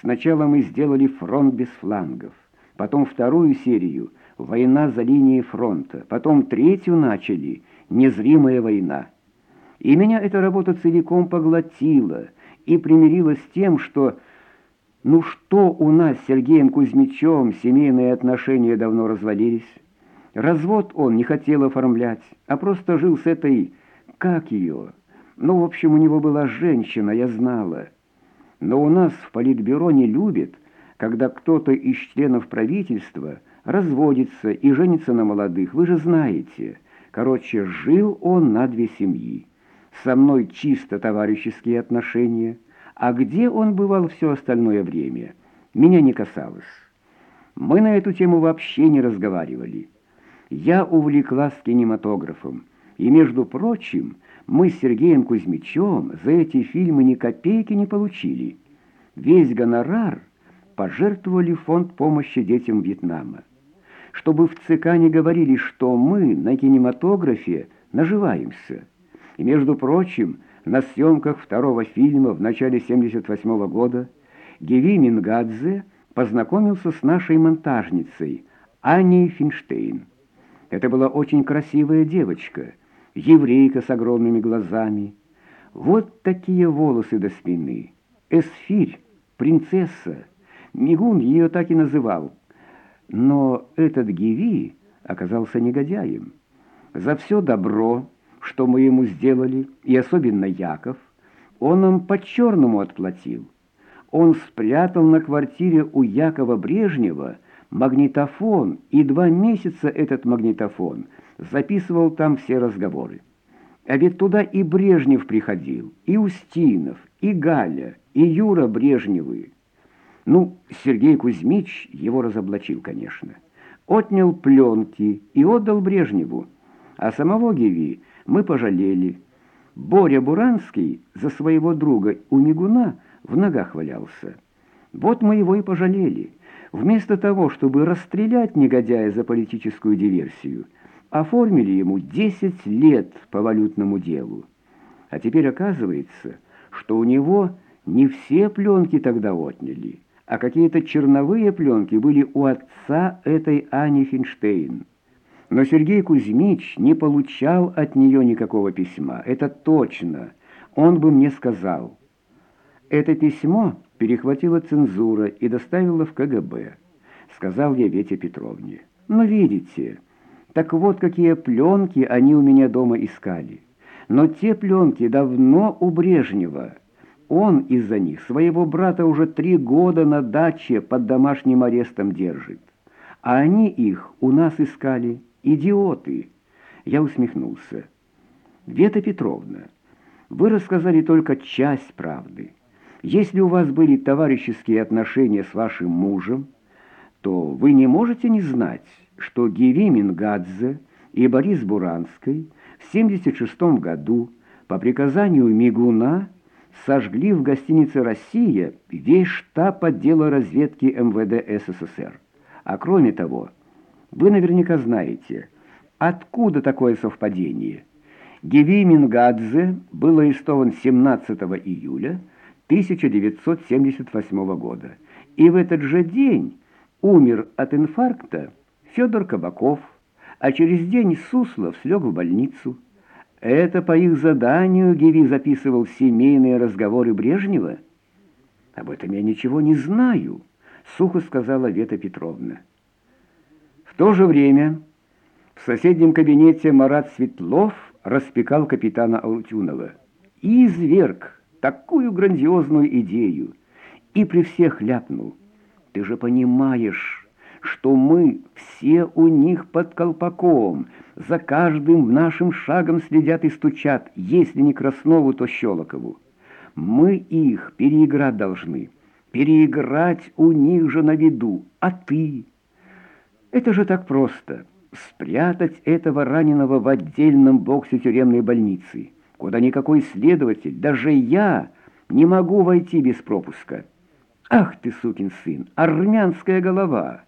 Сначала мы сделали фронт без флангов, потом вторую серию «Война за линией фронта», потом третью начали «Незримая война». И меня эта работа целиком поглотила и примирила с тем, что ну что у нас с Сергеем Кузьмичем, семейные отношения давно развалились. Развод он не хотел оформлять, а просто жил с этой... как ее? Ну, в общем, у него была женщина, я знала. Но у нас в политбюро не любят, когда кто-то из членов правительства разводится и женится на молодых, вы же знаете. Короче, жил он на две семьи. Со мной чисто товарищеские отношения — а где он бывал все остальное время, меня не касалось. Мы на эту тему вообще не разговаривали. Я увлеклась кинематографом, и, между прочим, мы с Сергеем Кузьмичем за эти фильмы ни копейки не получили. Весь гонорар пожертвовали фонд помощи детям Вьетнама. Чтобы в ЦК не говорили, что мы на кинематографе наживаемся. И, между прочим, на съемках второго фильма в начале 78 -го года Геви Мингадзе познакомился с нашей монтажницей Аней Финштейн. Это была очень красивая девочка, еврейка с огромными глазами. Вот такие волосы до спины. Эсфирь, принцесса. Мигун ее так и называл. Но этот Геви оказался негодяем. За все добро что мы ему сделали, и особенно Яков, он нам по-черному отплатил. Он спрятал на квартире у Якова Брежнева магнитофон, и два месяца этот магнитофон записывал там все разговоры. А ведь туда и Брежнев приходил, и Устинов, и Галя, и Юра Брежневы. Ну, Сергей Кузьмич его разоблачил, конечно. Отнял пленки и отдал Брежневу, а самого Геви мы пожалели. Боря Буранский за своего друга у Мигуна в ногах валялся. Вот мы его и пожалели. Вместо того, чтобы расстрелять негодяя за политическую диверсию, оформили ему 10 лет по валютному делу. А теперь оказывается, что у него не все пленки тогда отняли, а какие-то черновые пленки были у отца этой Ани Финштейн. Но Сергей Кузьмич не получал от нее никакого письма. Это точно. Он бы мне сказал. Это письмо перехватила цензура и доставила в КГБ. Сказал я Вете Петровне. Но видите, так вот какие пленки они у меня дома искали. Но те пленки давно у Брежнева. Он из-за них своего брата уже три года на даче под домашним арестом держит. А они их у нас искали. «Идиоты!» Я усмехнулся. «Вета Петровна, вы рассказали только часть правды. Если у вас были товарищеские отношения с вашим мужем, то вы не можете не знать, что Геви Мингадзе и Борис Буранский в 1976 году по приказанию Мигуна сожгли в гостинице «Россия» весь штаб отдела разведки МВД СССР. А кроме того, вы наверняка знаете, откуда такое совпадение. Геви Мингадзе был арестован 17 июля 1978 года, и в этот же день умер от инфаркта Федор Кабаков, а через день Суслов слег в больницу. Это по их заданию Геви записывал семейные разговоры Брежнева? Об этом я ничего не знаю, сухо сказала Вета Петровна то же время в соседнем кабинете Марат Светлов распекал капитана Аутюнова и изверг такую грандиозную идею и при всех ляпнул. «Ты же понимаешь, что мы все у них под колпаком, за каждым нашим шагом следят и стучат, если не Краснову, то Щелокову. Мы их переиграть должны, переиграть у них же на виду, а ты...» Это же так просто. Спрятать этого раненого в отдельном боксе тюремной больницы, куда никакой следователь, даже я, не могу войти без пропуска. Ах ты, сукин сын, армянская голова!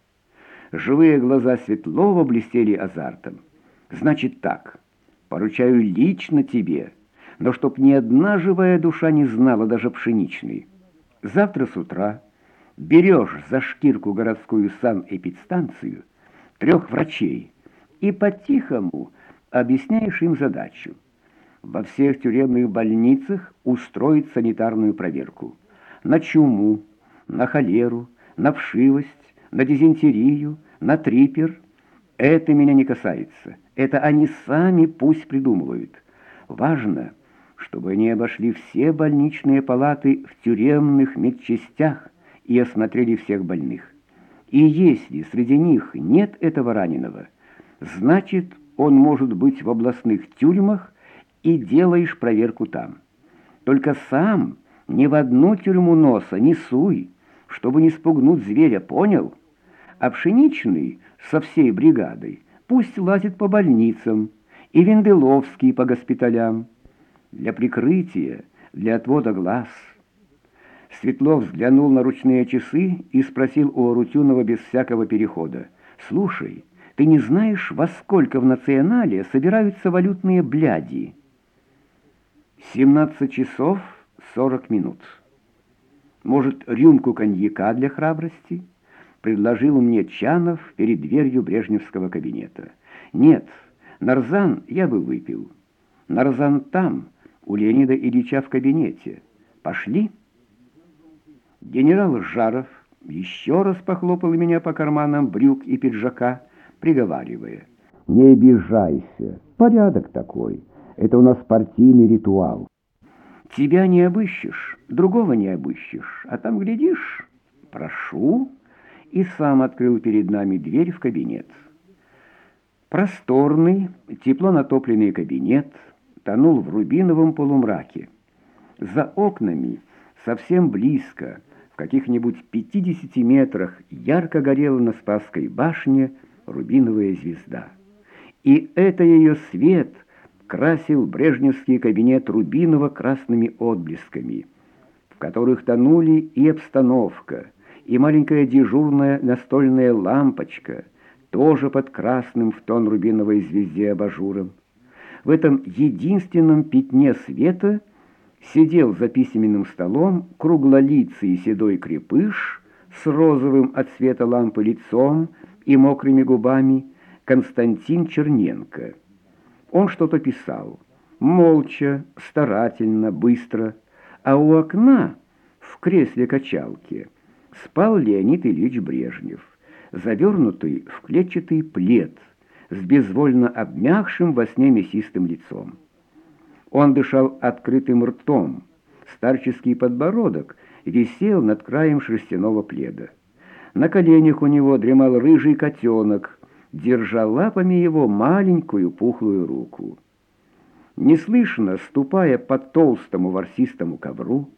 Живые глаза Светлова блестели азартом. Значит так, поручаю лично тебе, но чтоб ни одна живая душа не знала даже пшеничной. Завтра с утра берешь за шкирку городскую санэпидстанцию, трех врачей и по-тихому объясняешь им задачу. Во всех тюремных больницах устроить санитарную проверку. На чуму, на холеру, на вшивость, на дизентерию, на трипер. Это меня не касается. Это они сами пусть придумывают. Важно, чтобы они обошли все больничные палаты в тюремных медчастях и осмотрели всех больных. И если среди них нет этого раненого, значит, он может быть в областных тюрьмах, и делаешь проверку там. Только сам ни в одну тюрьму носа не суй, чтобы не спугнуть зверя, понял? А пшеничный со всей бригадой пусть лазит по больницам, и Венделовский по госпиталям. Для прикрытия, для отвода глаз — Светлов взглянул на ручные часы и спросил у Арутюнова без всякого перехода. «Слушай, ты не знаешь, во сколько в национале собираются валютные бляди?» «17 часов 40 минут. Может, рюмку коньяка для храбрости?» Предложил мне Чанов перед дверью брежневского кабинета. «Нет, нарзан я бы выпил. Нарзан там, у Леонида Ильича в кабинете. Пошли?» Генерал Жаров еще раз похлопал меня по карманам брюк и пиджака, приговаривая. «Не обижайся, порядок такой. Это у нас партийный ритуал. Тебя не обыщешь, другого не обыщешь, а там, глядишь, прошу». И сам открыл перед нами дверь в кабинет. Просторный, тепло натопленный кабинет тонул в рубиновом полумраке. За окнами, совсем близко, каких-нибудь 50 метрах ярко горела на Спасской башне рубиновая звезда. И это ее свет красил брежневский кабинет рубиново-красными отблесками, в которых тонули и обстановка, и маленькая дежурная настольная лампочка, тоже под красным в тон рубиновой звезде абажуром. В этом единственном пятне света — сидел за письменным столом круглолицый седой крепыш с розовым от света лампы лицом и мокрыми губами Константин Черненко. Он что-то писал, молча, старательно, быстро, а у окна в кресле качалки спал Леонид Ильич Брежнев, завернутый в клетчатый плед с безвольно обмякшим во сне мясистым лицом. Он дышал открытым ртом. Старческий подбородок висел над краем шерстяного пледа. На коленях у него дремал рыжий котенок, держа лапами его маленькую пухлую руку. Неслышно, ступая по толстому ворсистому ковру,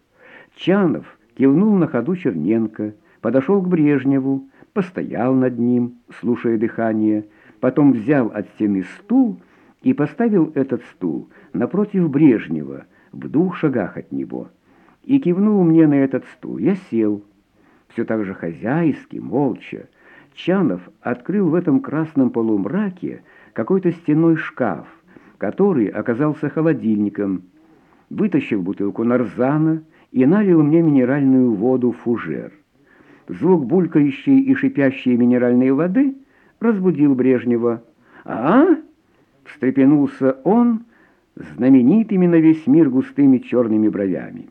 Чанов кивнул на ходу Черненко, подошел к Брежневу, постоял над ним, слушая дыхание, потом взял от стены стул и поставил этот стул напротив Брежнева, в двух шагах от него, и кивнул мне на этот стул. Я сел, все так же хозяйски, молча. Чанов открыл в этом красном полумраке какой-то стенной шкаф, который оказался холодильником, вытащил бутылку нарзана и налил мне минеральную воду в фужер. Звук булькающей и шипящей минеральной воды разбудил Брежнева. «А?» — встрепенулся он, знаменитыми на весь мир густыми черными бровями.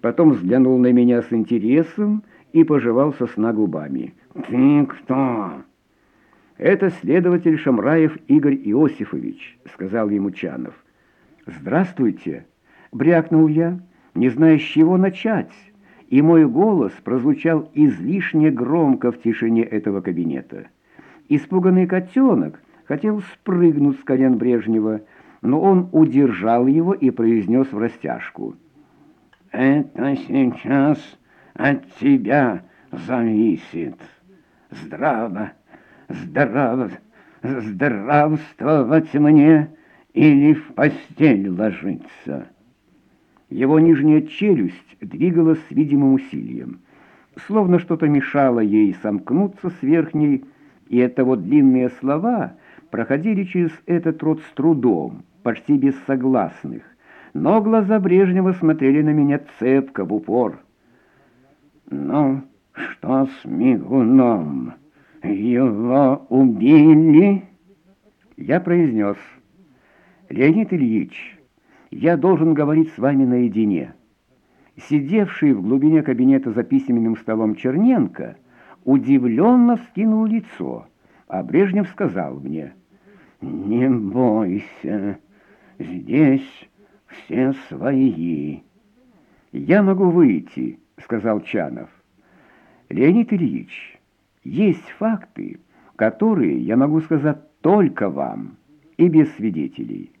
Потом взглянул на меня с интересом и пожевал со сна губами. «Ты кто?» «Это следователь Шамраев Игорь Иосифович», — сказал ему Чанов. «Здравствуйте», — брякнул я, не зная, с чего начать, и мой голос прозвучал излишне громко в тишине этого кабинета. Испуганный котенок хотел спрыгнуть с колен Брежнева, но он удержал его и произнес в растяжку. «Это сейчас от тебя зависит. Здраво, здраво, здравствовать мне или в постель ложиться». Его нижняя челюсть двигалась с видимым усилием, словно что-то мешало ей сомкнуться с верхней, и оттого длинные слова проходили через этот рот с трудом, почти без согласных, но глаза Брежнева смотрели на меня цепко, в упор. «Ну, Что с Мигуном? Его убили?» Я произнес. «Леонид Ильич, я должен говорить с вами наедине». Сидевший в глубине кабинета за письменным столом Черненко удивленно вскинул лицо, а Брежнев сказал мне, «Не бойся, здесь все свои». «Я могу выйти», — сказал Чанов. «Леонид Ильич, есть факты, которые я могу сказать только вам и без свидетелей.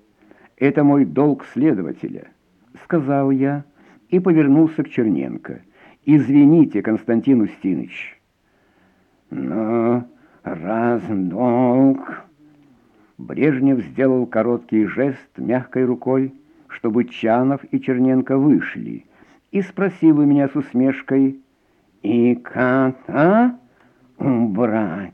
Это мой долг следователя», — сказал я и повернулся к Черненко. «Извините, Константин Устиныч». «Но раз долг...» Брежнев сделал короткий жест мягкой рукой, чтобы Чанов и Черненко вышли, и спросил у меня с усмешкой, «И кота убрать?»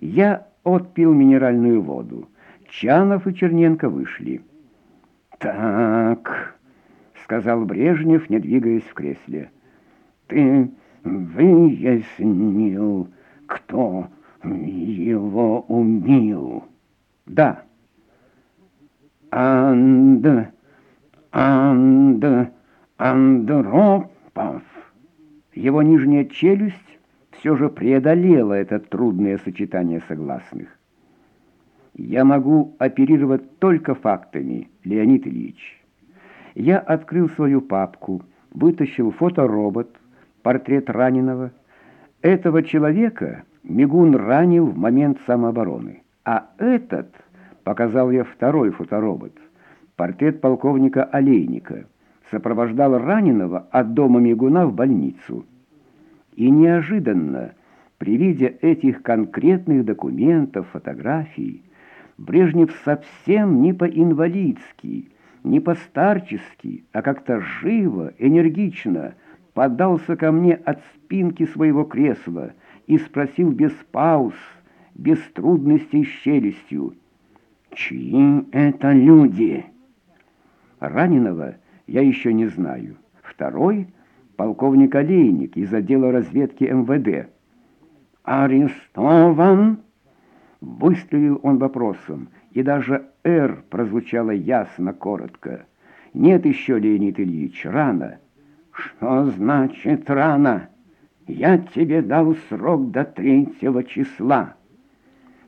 Я отпил минеральную воду. Чанов и Черненко вышли. «Так...» сказал Брежнев, не двигаясь в кресле. «Ты выяснил, кто его убил?» «Да». «Анд... Анд... Андропов». Его нижняя челюсть все же преодолела это трудное сочетание согласных. «Я могу оперировать только фактами, Леонид Ильич». Я открыл свою папку, вытащил фоторобот, портрет раненого. Этого человека Мигун ранил в момент самообороны, а этот, показал я второй фоторобот, портрет полковника Олейника, сопровождал раненого от дома Мигуна в больницу. И неожиданно, при виде этих конкретных документов, фотографий, Брежнев совсем не по-инвалидски, не по-старчески, а как-то живо, энергично подался ко мне от спинки своего кресла и спросил без пауз, без трудностей с челюстью, «Чьи это люди?» Раненого я еще не знаю. Второй — полковник Олейник из отдела разведки МВД. «Арестован?» — выстрелил он вопросом, и даже «Р» прозвучало ясно, коротко. «Нет еще, Леонид Ильич, рано». «Что значит рано? Я тебе дал срок до третьего числа».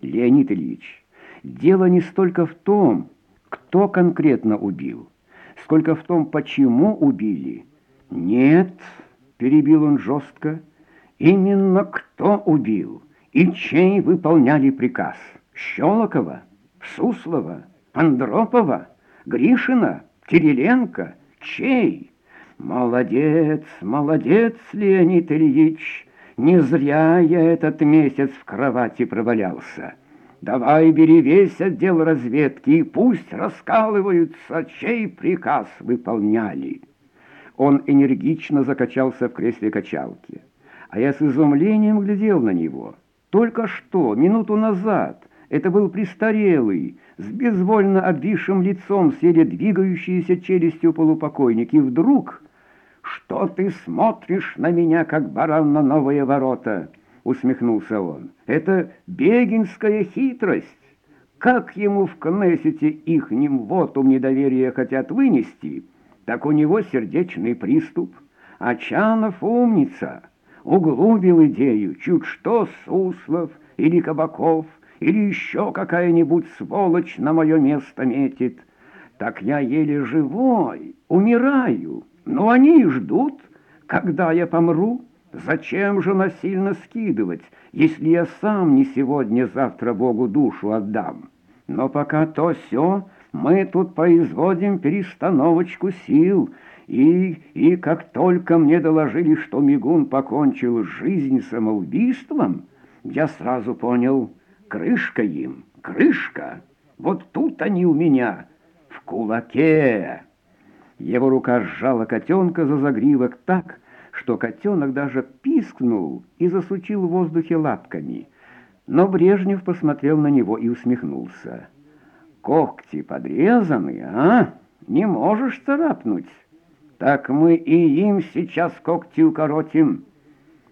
«Леонид Ильич, дело не столько в том, кто конкретно убил, сколько в том, почему убили». «Нет», — перебил он жестко, — «именно кто убил и чей выполняли приказ? Щелокова?» Суслова, Андропова, Гришина, Кириленко, чей? Молодец, молодец, Леонид Ильич, не зря я этот месяц в кровати провалялся. Давай бери весь отдел разведки и пусть раскалываются, чей приказ выполняли. Он энергично закачался в кресле качалки, а я с изумлением глядел на него. Только что, минуту назад, это был престарелый, с безвольно обвисшим лицом, с еле челюстью полупокойник. И вдруг... «Что ты смотришь на меня, как баран на новые ворота?» — усмехнулся он. «Это бегинская хитрость. Как ему в Кнессете ихним вотум недоверия хотят вынести, так у него сердечный приступ. А Чанов умница, углубил идею, чуть что Суслов или Кабаков — или еще какая-нибудь сволочь на мое место метит. Так я еле живой, умираю, но они ждут, когда я помру. Зачем же насильно скидывать, если я сам не сегодня-завтра Богу душу отдам? Но пока то все, мы тут производим перестановочку сил, и, и как только мне доложили, что Мигун покончил жизнь самоубийством, я сразу понял — Крышка им, крышка. Вот тут они у меня, в кулаке. Его рука сжала котенка за загривок так, что котенок даже пискнул и засучил в воздухе лапками. Но Брежнев посмотрел на него и усмехнулся. «Когти подрезаны, а? Не можешь царапнуть? Так мы и им сейчас когти укоротим».